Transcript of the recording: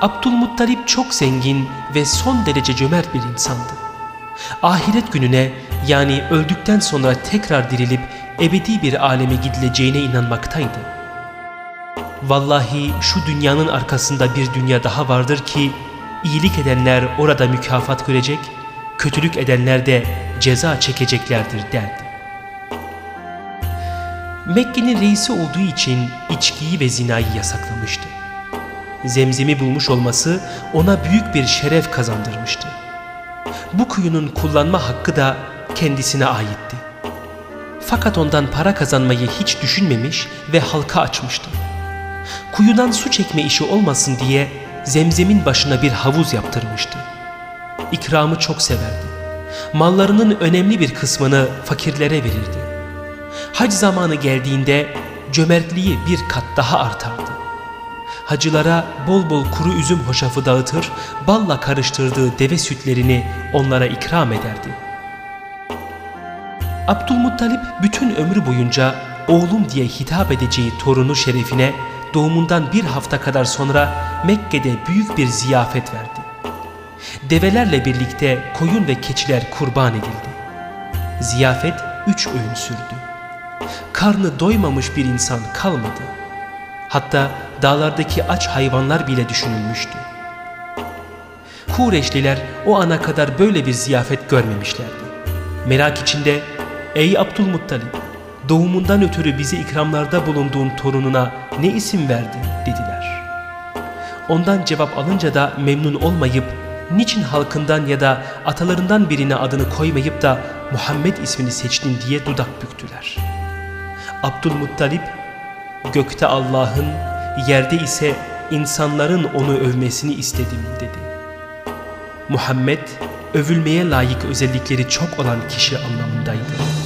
Abdülmuttalip çok zengin ve son derece cömert bir insandı. Ahiret gününe yani öldükten sonra tekrar dirilip ebedi bir aleme gidileceğine inanmaktaydı. Vallahi şu dünyanın arkasında bir dünya daha vardır ki iyilik edenler orada mükafat görecek, kötülük edenler de ceza çekeceklerdir derdi. Mekke'nin reisi olduğu için içkiyi ve zinayı yasaklamıştı. Zemzemi bulmuş olması ona büyük bir şeref kazandırmıştı. Bu kuyunun kullanma hakkı da kendisine aitti. Fakat ondan para kazanmayı hiç düşünmemiş ve halka açmıştı. Kuyudan su çekme işi olmasın diye zemzemin başına bir havuz yaptırmıştı. İkramı çok severdi. Mallarının önemli bir kısmını fakirlere verirdi. Hac zamanı geldiğinde cömertliği bir kat daha artardı. Hacılara bol bol kuru üzüm hoşafı dağıtır, balla karıştırdığı deve sütlerini onlara ikram ederdi. Abdülmuttalip bütün ömrü boyunca oğlum diye hitap edeceği torunu şerefine doğumundan bir hafta kadar sonra Mekke'de büyük bir ziyafet verdi. Develerle birlikte koyun ve keçiler kurban edildi. Ziyafet üç öğün sürdü. Karnı doymamış bir insan kalmadı. Hatta dağlardaki aç hayvanlar bile düşünülmüştü. Kureşliler o ana kadar böyle bir ziyafet görmemişlerdi. Merak içinde ''Ey Abdülmuttalip, doğumundan ötürü bize ikramlarda bulunduğun torununa ne isim verdin?'' dediler. Ondan cevap alınca da memnun olmayıp niçin halkından ya da atalarından birine adını koymayıp da Muhammed ismini seçtin diye dudak büktüler. Abdülmuttalip gökte Allah'ın yerde ise insanların onu övmesini istedim dedi. Muhammed övülmeye layık özellikleri çok olan kişi anlamındaydı.